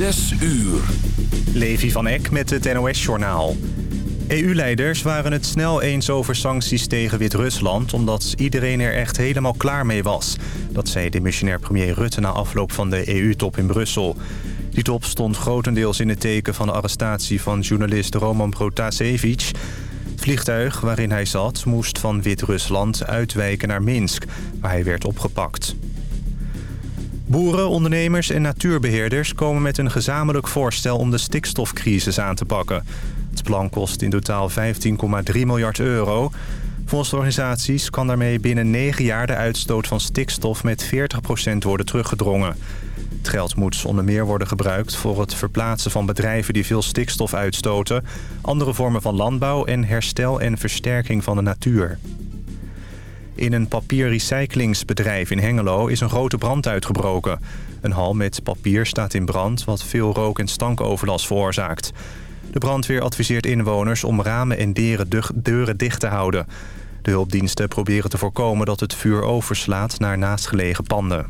Zes uur. Levi van Eck met het NOS-journaal. EU-leiders waren het snel eens over sancties tegen Wit-Rusland... omdat iedereen er echt helemaal klaar mee was. Dat zei demissionair premier Rutte na afloop van de EU-top in Brussel. Die top stond grotendeels in het teken van de arrestatie van journalist Roman Protasevich. Het vliegtuig waarin hij zat moest van Wit-Rusland uitwijken naar Minsk, waar hij werd opgepakt. Boeren, ondernemers en natuurbeheerders komen met een gezamenlijk voorstel om de stikstofcrisis aan te pakken. Het plan kost in totaal 15,3 miljard euro. Volgens de organisaties kan daarmee binnen 9 jaar de uitstoot van stikstof met 40% worden teruggedrongen. Het geld moet onder meer worden gebruikt voor het verplaatsen van bedrijven die veel stikstof uitstoten... andere vormen van landbouw en herstel en versterking van de natuur. In een papierrecyclingsbedrijf in Hengelo is een grote brand uitgebroken. Een hal met papier staat in brand wat veel rook- en stankoverlast veroorzaakt. De brandweer adviseert inwoners om ramen en deuren dicht te houden. De hulpdiensten proberen te voorkomen dat het vuur overslaat naar naastgelegen panden.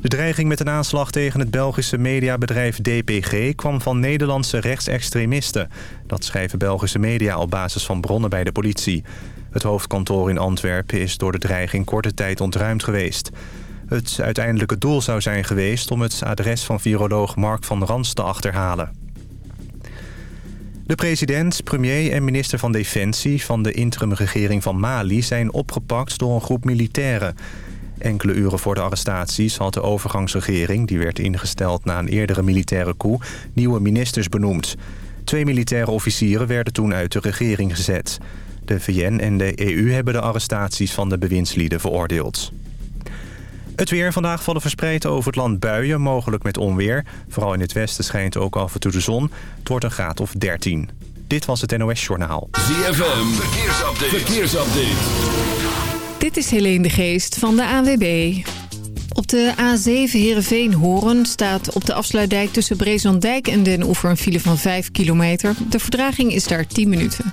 De dreiging met een aanslag tegen het Belgische mediabedrijf DPG... kwam van Nederlandse rechtsextremisten. Dat schrijven Belgische media op basis van bronnen bij de politie. Het hoofdkantoor in Antwerpen is door de dreiging korte tijd ontruimd geweest. Het uiteindelijke doel zou zijn geweest om het adres van viroloog Mark van Rans te achterhalen. De president, premier en minister van Defensie van de interimregering van Mali... zijn opgepakt door een groep militairen. Enkele uren voor de arrestaties had de overgangsregering... die werd ingesteld na een eerdere militaire coup... nieuwe ministers benoemd. Twee militaire officieren werden toen uit de regering gezet. De VN en de EU hebben de arrestaties van de bewindslieden veroordeeld. Het weer. Vandaag vallen verspreid over het land buien, mogelijk met onweer. Vooral in het westen schijnt ook af en toe de zon. Het wordt een graad of 13. Dit was het NOS Journaal. ZFM. Verkeersupdate. Verkeersupdate. Dit is Helene de Geest van de AWB. Op de A7 Heerenveen-Horen staat op de afsluitdijk tussen Brezondijk en Den Oever een file van 5 kilometer. De verdraging is daar 10 minuten.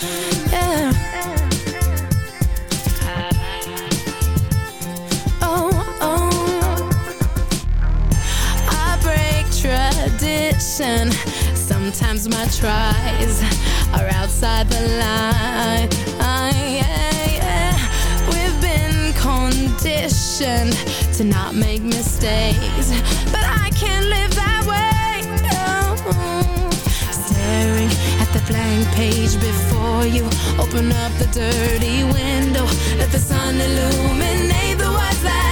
Oh, oh. Sometimes my tries are outside the line. Ah, yeah, yeah. We've been conditioned to not make mistakes, but I can't At the blank page before you, open up the dirty window, let the sun illuminate the words that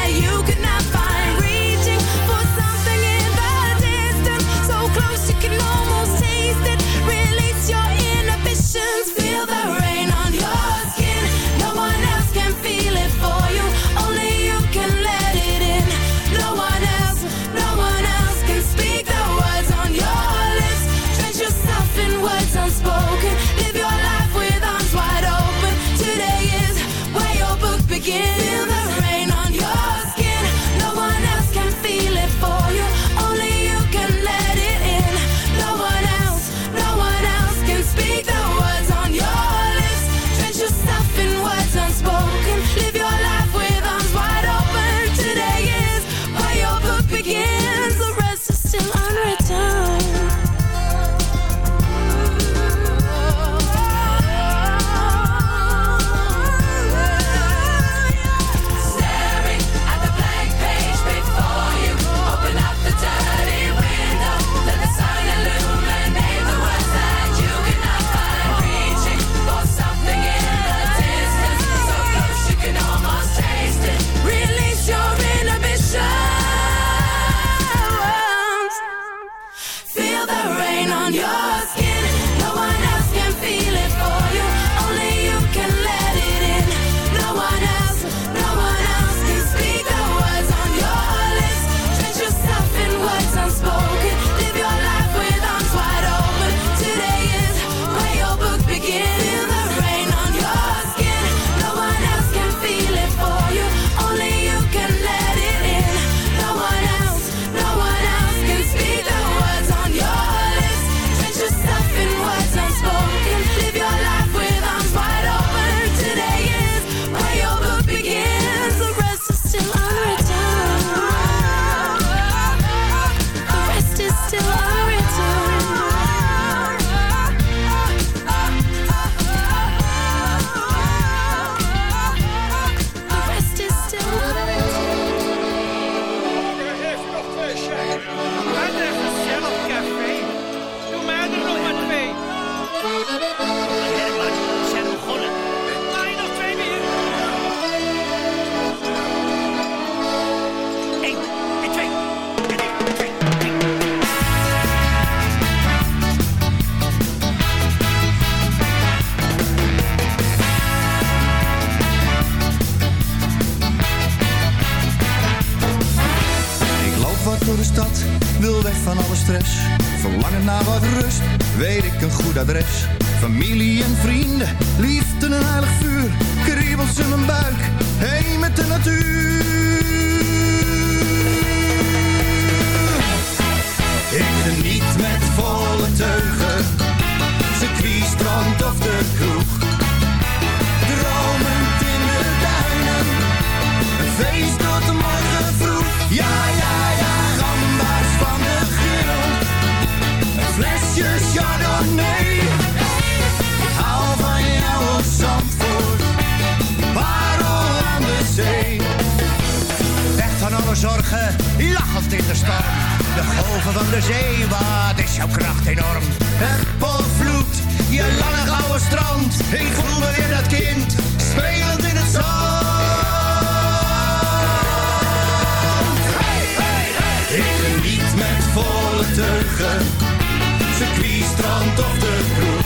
golven van de zee, wat is jouw kracht enorm? Het potvloed, je lange gouden strand, ik voel me weer dat kind, spelend in het zand. Hij hey, hey. Ik geniet met volle teuggen. circuit, strand of de kroeg.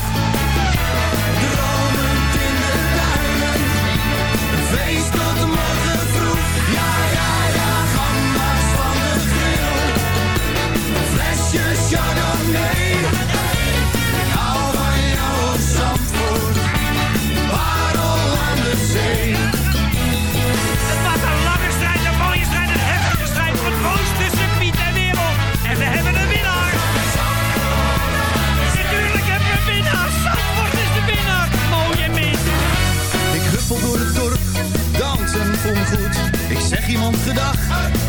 Zeg iemand gedag,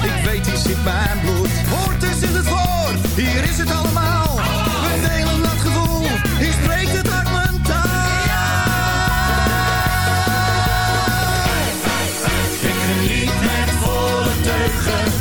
ik weet die zit bij mijn bloed. Hoort is in het woord, hier is het allemaal. We delen dat gevoel, hier spreekt het uit mijn taal. Ik geniet met volle teugen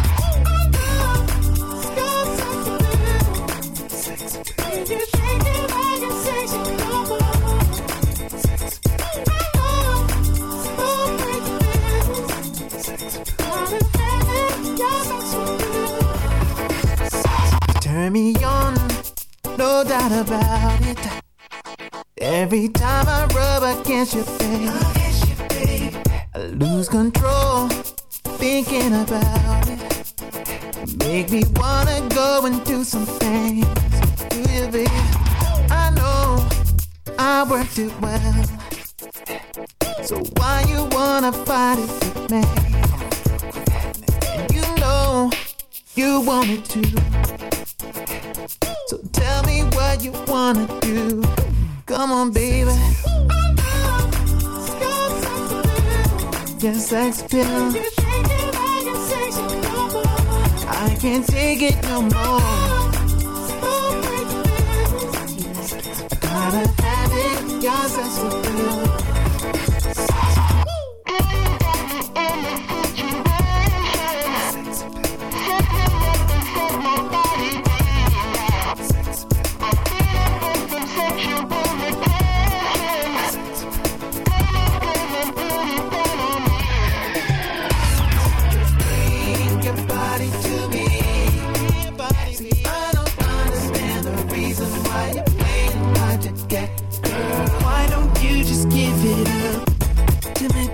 no doubt about it. Every time I rub against your face.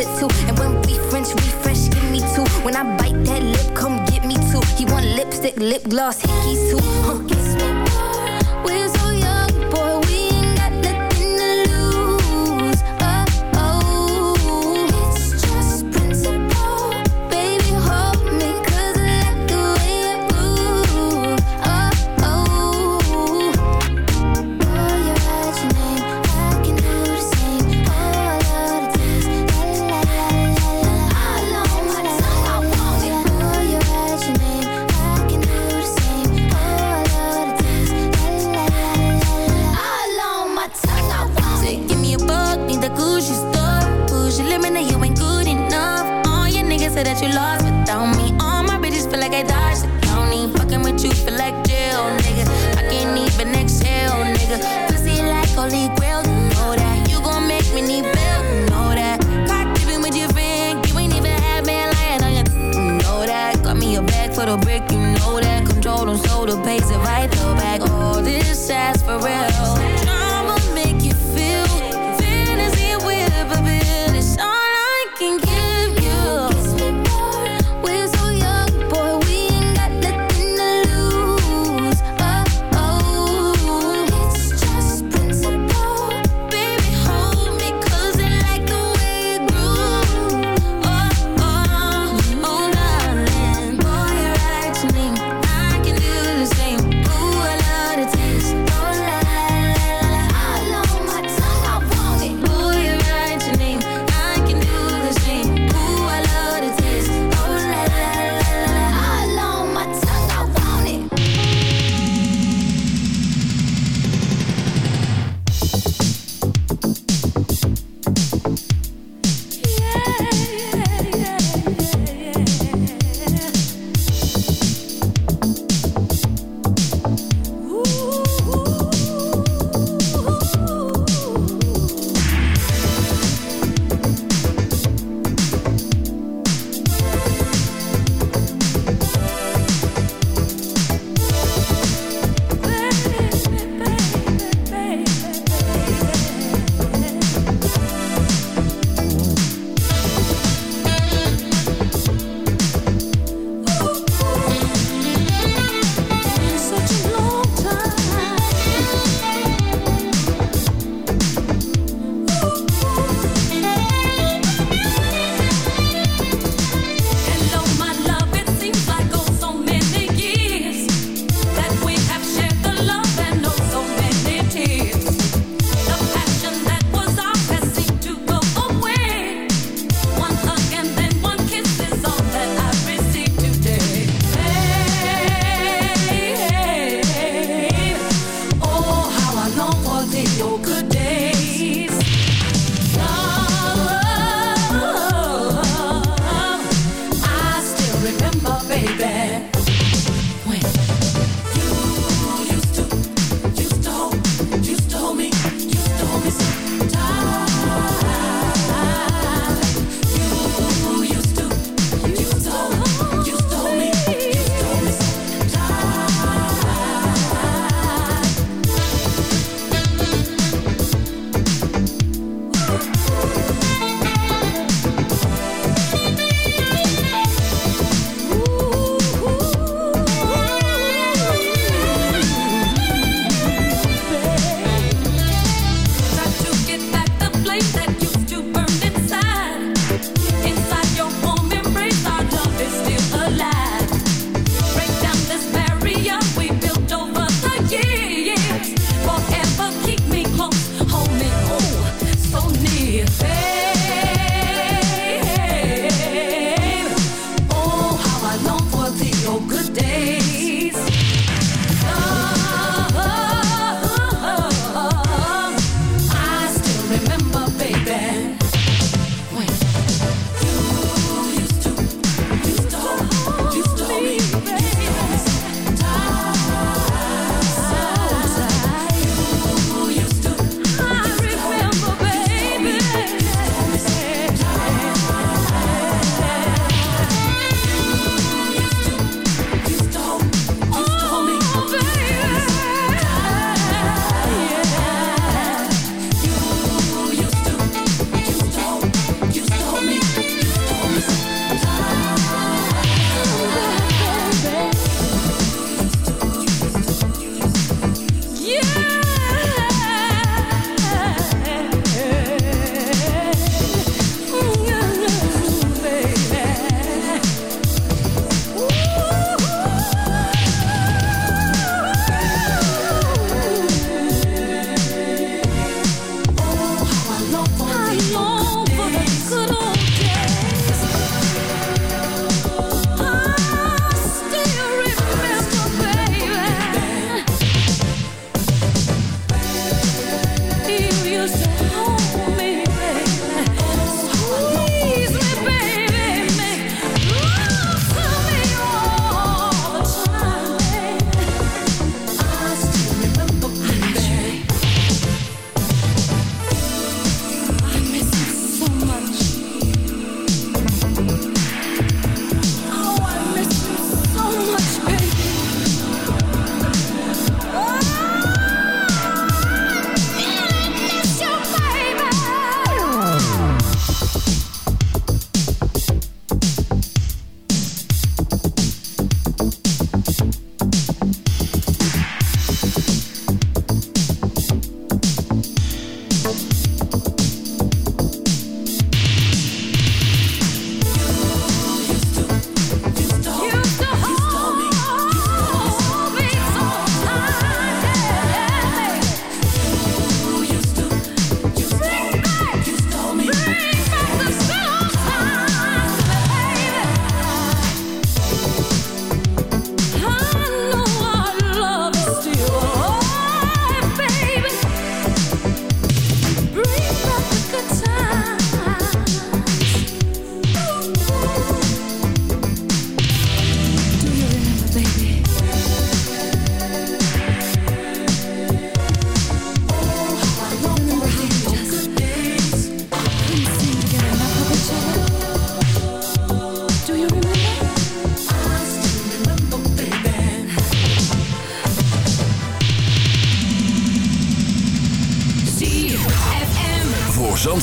it too. And when we French, we fresh, give me two. When I bite that lip, come get me two. He want lipstick, lip gloss, hickeys too. Huh. Me more.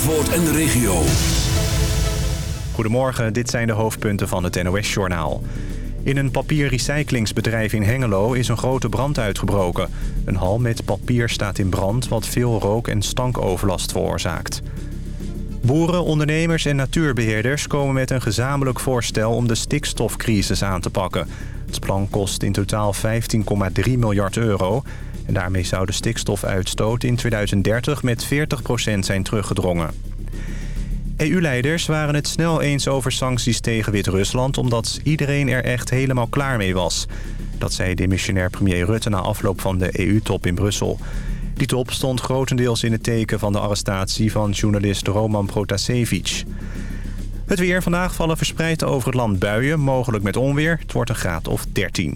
En de regio. Goedemorgen, dit zijn de hoofdpunten van het NOS-journaal. In een papierrecyclingsbedrijf in Hengelo is een grote brand uitgebroken. Een hal met papier staat in brand, wat veel rook- en stankoverlast veroorzaakt. Boeren, ondernemers en natuurbeheerders komen met een gezamenlijk voorstel om de stikstofcrisis aan te pakken. Het plan kost in totaal 15,3 miljard euro. En daarmee zou de stikstofuitstoot in 2030 met 40% zijn teruggedrongen. EU-leiders waren het snel eens over sancties tegen Wit-Rusland... omdat iedereen er echt helemaal klaar mee was. Dat zei demissionair premier Rutte na afloop van de EU-top in Brussel. Die top stond grotendeels in het teken van de arrestatie van journalist Roman Protasevich. Het weer. Vandaag vallen verspreid over het land buien, mogelijk met onweer. Het wordt een graad of 13.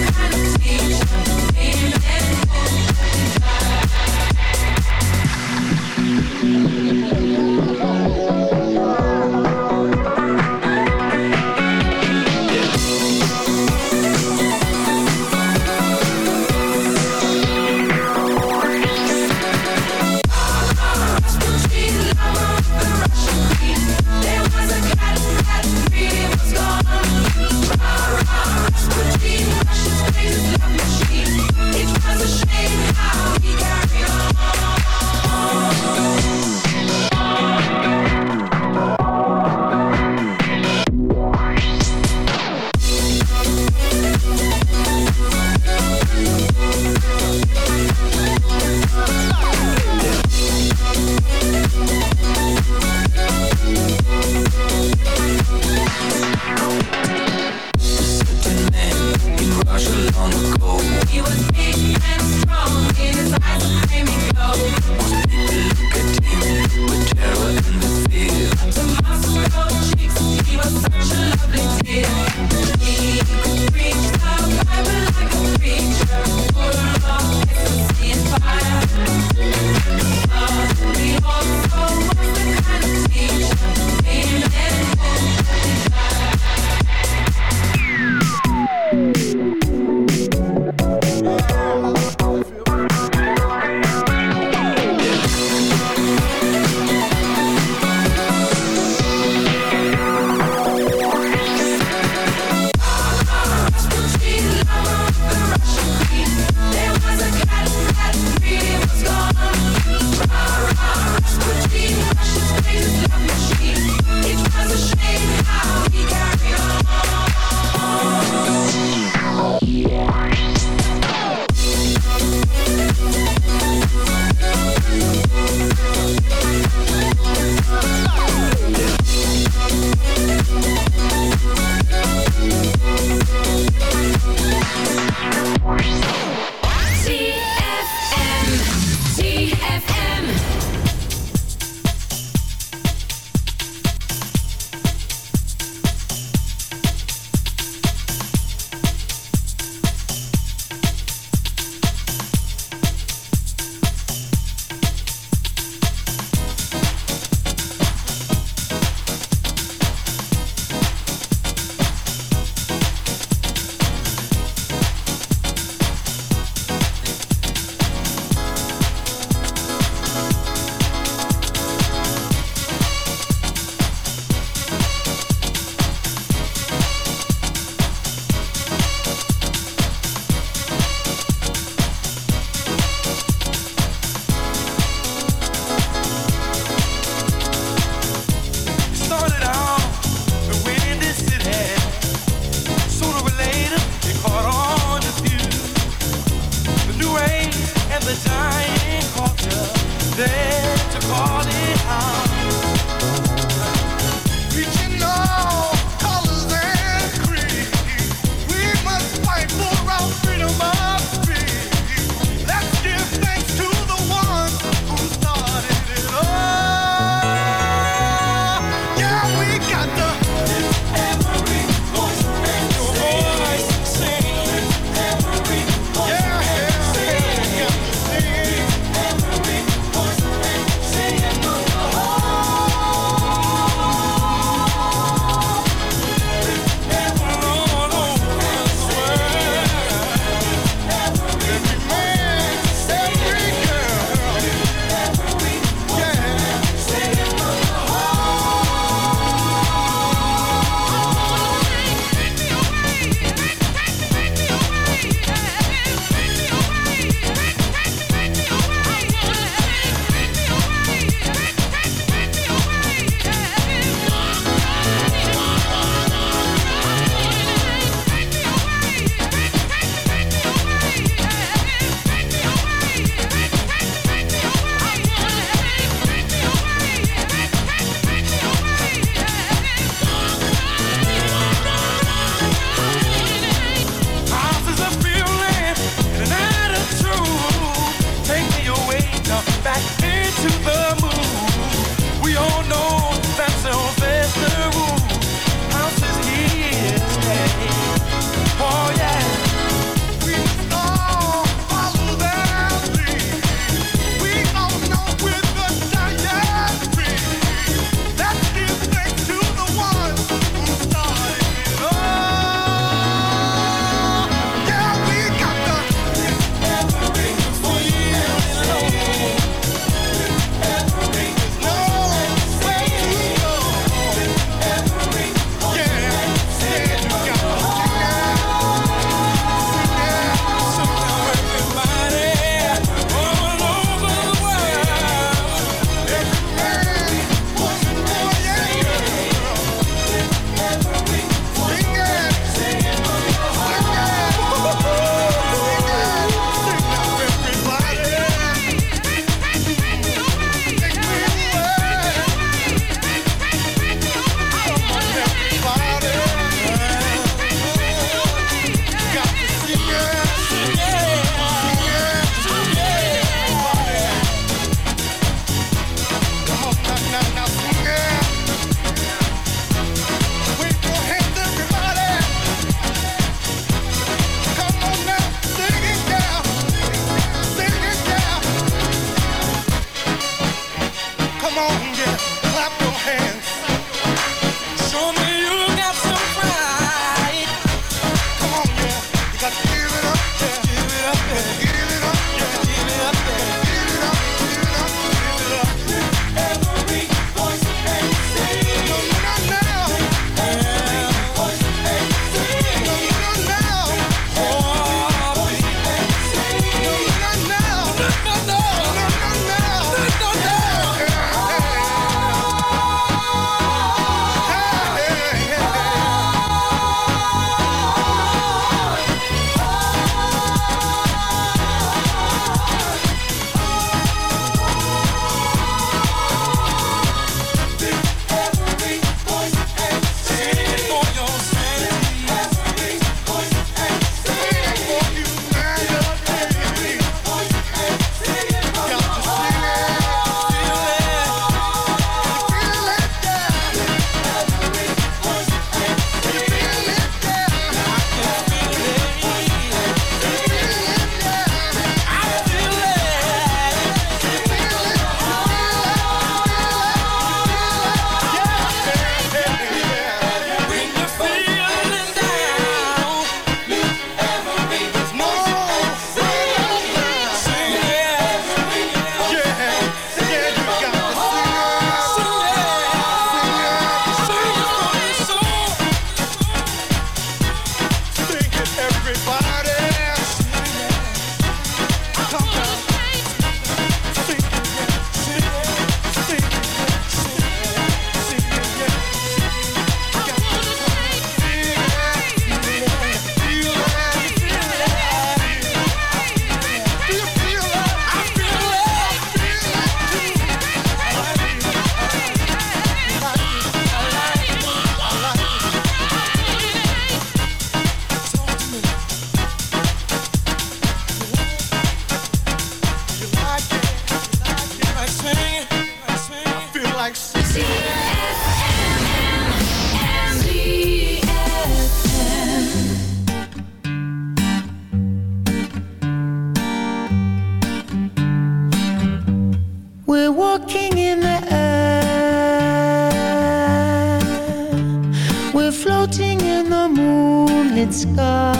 in the moonlit sky.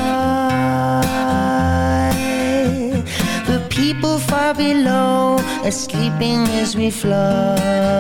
The people far below are sleeping as we fly.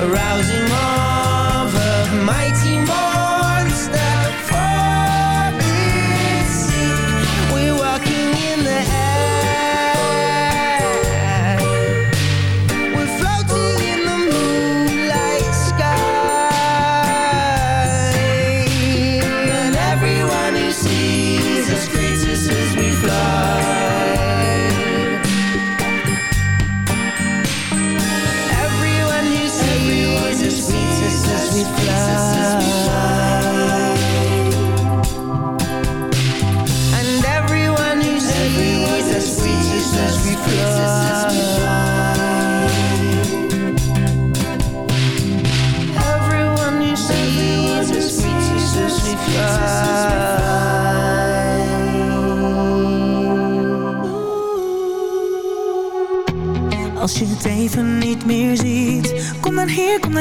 arousing all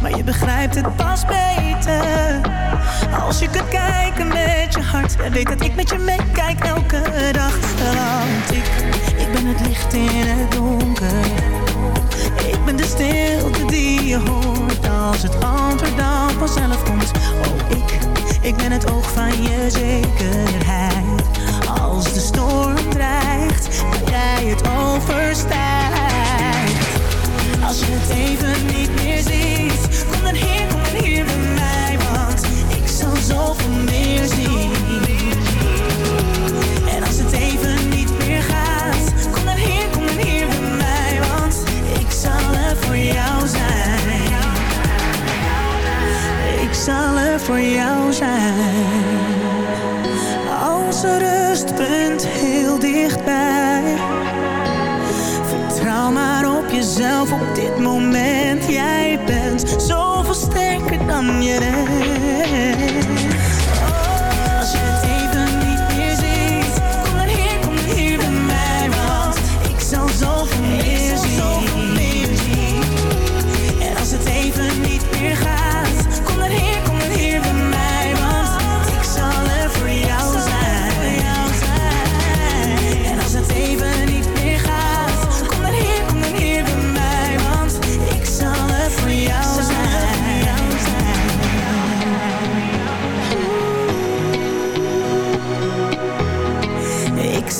Maar je begrijpt het pas beter. Als je kunt kijken met je hart En weet dat ik met je meekijk elke dag. Want ik, ik ben het licht in het donker. Ik ben de stilte die je hoort Als het antwoord dan vanzelf komt. Oh ik, ik ben het oog van je zekerheid. Als de storm dreigt, jij het overstijgt. Als je het even niet meer ziet, kom dan hier, kom dan hier bij mij, want ik zal zoveel meer zien. En als het even niet meer gaat, kom dan hier, kom dan hier bij mij, want ik zal er voor jou zijn. Ik zal er voor jou zijn. Als rustpunt heel come yet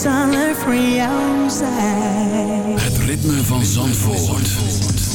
summer free outside. Het ritme van Zandvoort. Zandvoort.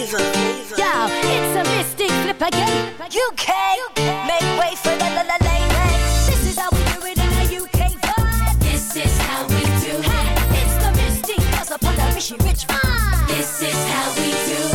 it's a mystic flip again. Make way for the. This is how we do it in the UK. This is how we do it. It's the mystic Rich. This is how we do it.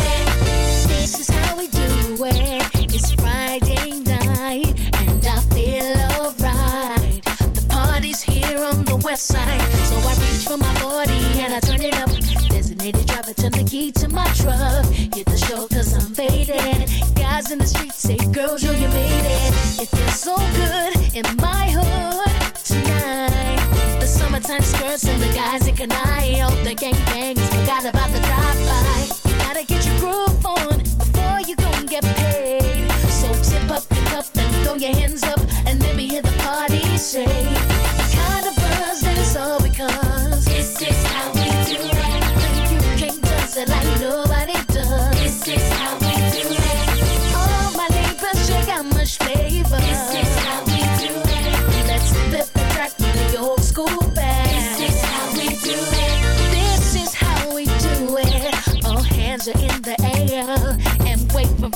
Girls in the streets say, "Girl, yo, you made it. It feels so good in my hood tonight. The summertime skirts and the guys in Canile. The gang gangbangs forgot about the drive-by. You gotta get your groove on before you go and get paid. So tip up your cup and throw your hands up and let me hear the party say.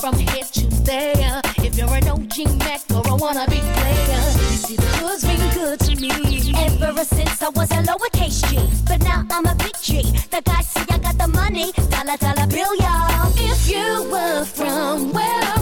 From here to there. If you're an OG Mac or a wannabe player, you see the hood's been good to me. Ever since I was a lowercase G, but now I'm a big G. The guys say I got the money, dollar dollar bill, y'all. If you were from where